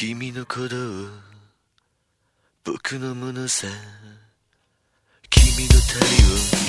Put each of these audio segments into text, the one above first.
君のことを僕のものさ。君の旅を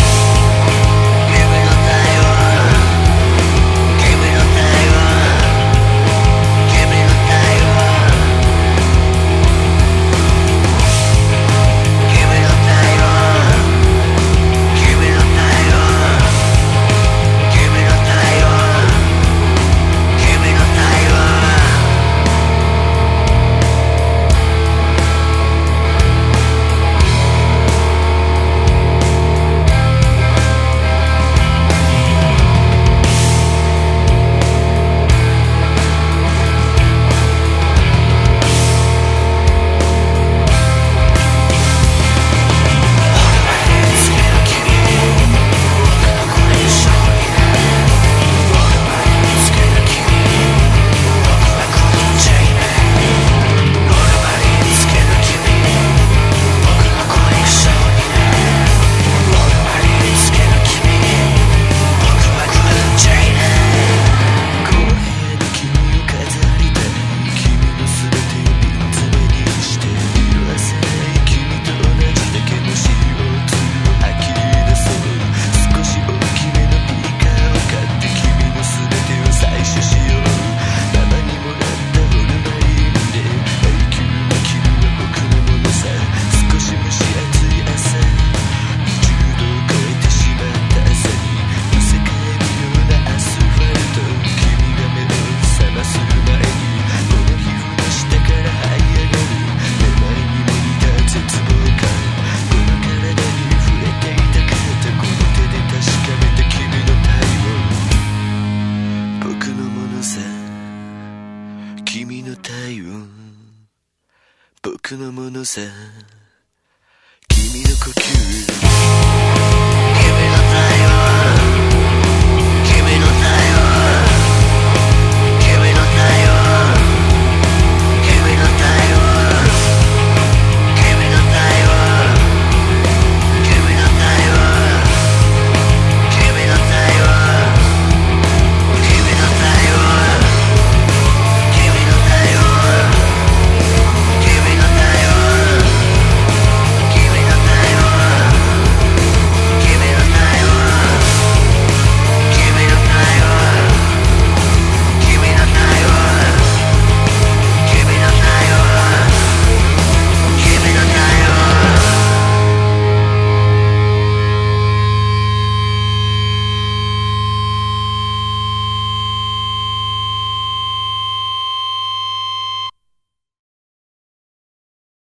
のものさ君の呼吸。